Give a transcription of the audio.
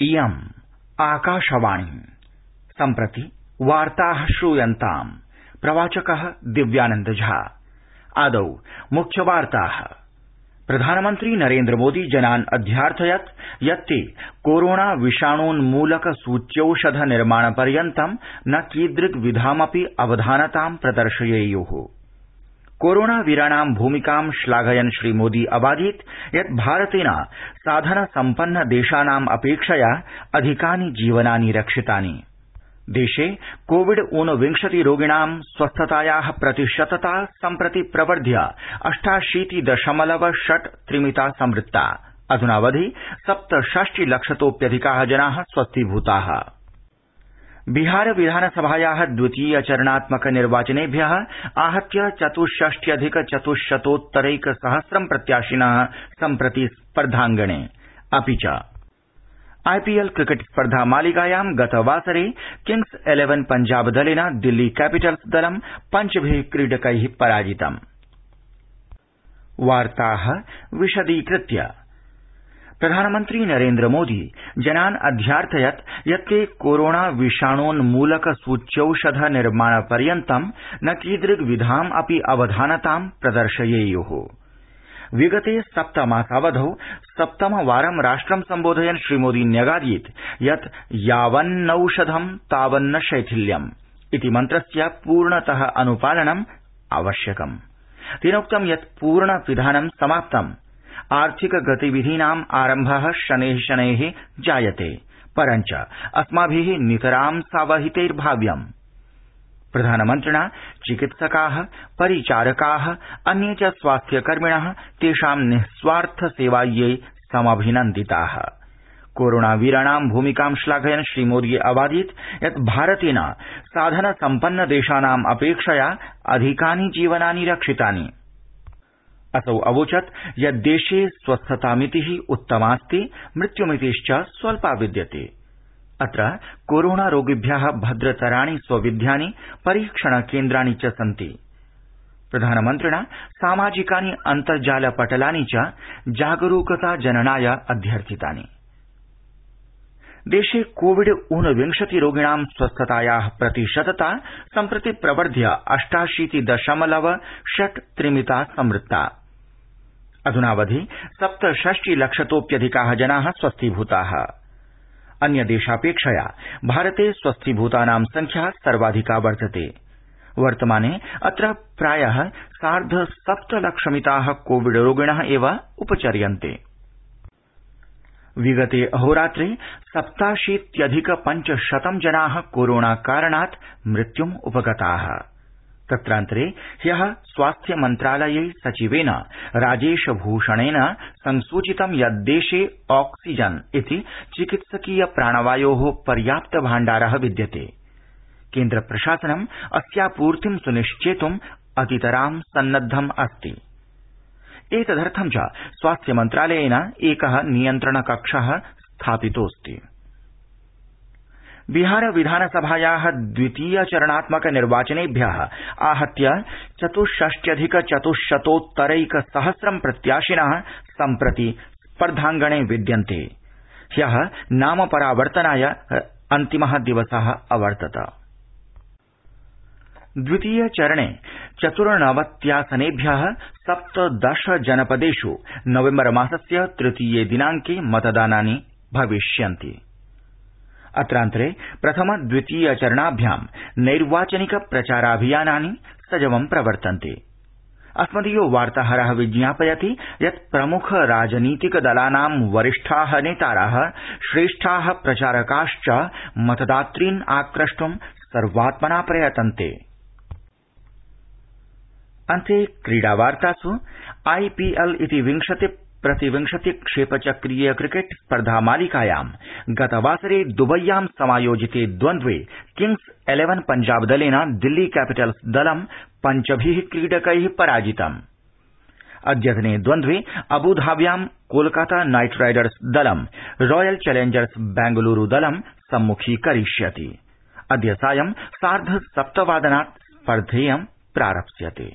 इयम् आकाशवाणी। सम्प्रति वार्ताः श्रूयन्ताम्। प्रवाचकः दिव्यानन्द झा। आदौ मुख्यवार्ताः। प्रधानमन्त्री नरेन्द्रमोदी जनान् अध्यार्थयत् यत् ते कोरोना विषाणोन्मूलक सूच्यौषध निर्माण पर्यन्तं न कीदृग्विधामपि अवधानतां प्रदर्शयेय्ः। कोरोना वीराणां भूमिकां श्लाघयन् श्रीमोदी अवादीत् यत् भारतेन साधन सम्पन्न देशानाम् अपेक्षया अधिकानि जीवनानि रक्षितानि। देशे कोविड ऊनविंशति रोगिणां स्वस्थताया प्रतिशतता सम्प्रति प्रवर्ध्य अष्टाशीति दशमलव षट् त्रिमिता संवृत्ता। अध्नावधि सप्तषष्टि लक्षतोप्यधिका जना स्वस्थीभूता। बिहार विधानसभाया द्वितीय चरणात्मक निर्वाचनेभ्य आहत्य चतुष्षष्ट्यधिक चतुश्शतोत्तरैक सहस्रं प्रत्याशिन सम्प्रति स्पर्धांगणे अपि च, आईपीएल क्रिकेट स्पर्धा मालिकायां गतवासरे किंग्स इलेवन पञ्जाब दलेन दिल्ली कैपिटल्स दलं पञ्चभि क्रीडकै पराजितम्। प्रधानमन्त्री नरेन्द्रमोदी जनान् अध्यार्थयत् यत् ते कोरोना विषाणोन्मूलक सूच्यौषध निर्माण पर्यन्तं न कीदृग्विधाम् अपि अवधानतां प्रदर्शयेय्ः। विगते सप्तमासावधौ सप्तमवारं राष्ट्रं सम्बोधयन् श्रीमोदी न्यगादीत् यत् यावन्नौषधं तावन्न शैथिल्यम् इति मन्त्रस्य पूर्णतः अनुपालनम् आवश्यकम्। तेनोक्तं यत् पूर्ण पिधानं समाप्तम्। आर्थिक गतिविधीनाम् आरम्भ शनै शनै जायते। परञ्च अस्माभि नितरां सावहितैर्भाव्यम्। प्रधानमन्त्रिणा चिकित्सका परिचारका अन्ये च स्वास्थ्यकर्मिण तेषां निःस्वार्थ सेवायै समभिनन्दिता। कोरोना वीराणां भूमिकां श्लाघयन् श्रीमोदी अवादीत् यत् भारतेन साधन सम्पन्न देशानाम् अपेक्षया अधिकानि जीवनानि रक्षितानि असौ अवोचत् यत् देशे स्वस्थतामिति उत्तमास्ति मृत्युमितिश्च स्वल्पा विद्यते। अत्र कोरोना रोगिभ्य भद्रतराणि स्वविध्यानि परीक्षण केन्द्राणि च सन्ति। प्रधानमन्त्रिणा सामाजिकानि अन्तर्जाल पटलानि च जागरूकता जननाय अध्यर्थितानि। देशे कोविड ऊनविंशति रोगिणां स्वस्थताया प्रतिशतता सम्प्रति प्रवर्ध्य अष्टाशीति दशमलव षट् त्रिमिता संवृत्ता। अध्नावधि सप्तषष्टि लक्षतोप्यधिका जना स्वस्थीभूता। अन्य देशापेक्षया भारते स्वस्थीभूतानां संख्या सर्वाधिका वर्तते। वर्तमाने अत्र प्राय सार्ध सप्त लक्षमिता कोविड रोगिण एव उपचर्यन्ते। विगते अहोरात्रे सप्ताशीत्यधिक पञ्चशतं जना कोरोना कारणात् मृत्युम् उपगता। तत्रान्तरे ह्य स्वास्थ्य मन्त्रालये सचिवेन राजेश भूषणेन संसूचितं यत् देशे ऑक्सीजन इति चिकित्सकीय प्राणवायो पर्याप्त भाण्डार विद्यते। केन्द्र प्रशासनम् अस्यापूर्तिं सुनिश्चेतुम् अतितरां सन्नद्धम् अस्ति। एतदर्थं च स्वास्थ्य मन्त्रालयेन एक नियन्त्रण कक्ष स्थापितोऽस्ति। बिहार विधानसभाया द्वितीय चरणात्मक निर्वाचनेभ्य आहत्य चतुष्षष्ट्यधिक चतुश्शतोत्तरैक सहस्रं प्रत्याशिन सम्प्रति स्पर्धांगणे विद्यन्ते। ह्य नाम परावर्तनाय अन्तिम दिवस अवर्तत। द्वितीय चरणे चतुर्णवत्यासनेभ्य सप्तदश जनपदेष् नवेम्बर मासस्य तृतीये दिनांके मतदानानि भविष्यन्ति। अत्रान्तरे प्रथम द्वितीय चरणाभ्यां नैर्वाचनिक प्रचाराभियानानि सजवं प्रवर्तन्ते। अस्मदीयो वार्ताहर विज्ञापयति यत् प्रमुख राजनीतिक दलानां वरिष्ठा नेतार श्रेष्ठा प्रचारकाश्च मतदातॄन् आक्रष्ट् सर्वात्मना प्रयतन्ते। क्रीडावार्तास् आईपीएल इति विंशति प्रतिविंशति क्षेप चक्रीय क्रिकेट स्पर्धा मालिकायां गतवासरे दुबय्यां समायोजिते द्वन्द्वे किंग्स इलेवन पञ्जाब दलेन दिल्ली कैपिटल्स दलं पञ्चभि क्रीडकै पराजितम्। अद्यतने द्वन्द्वे अबुधाब्यां कोलकाता नाइट राइडर्स दलं, रॉयल चैलेंजर्स बेंगलूरू दलं सम्मुखीकरिष्यति। अद्य सायं सार्ध सप्तवादनात् स्पर्धेयं प्रारप्स्यते।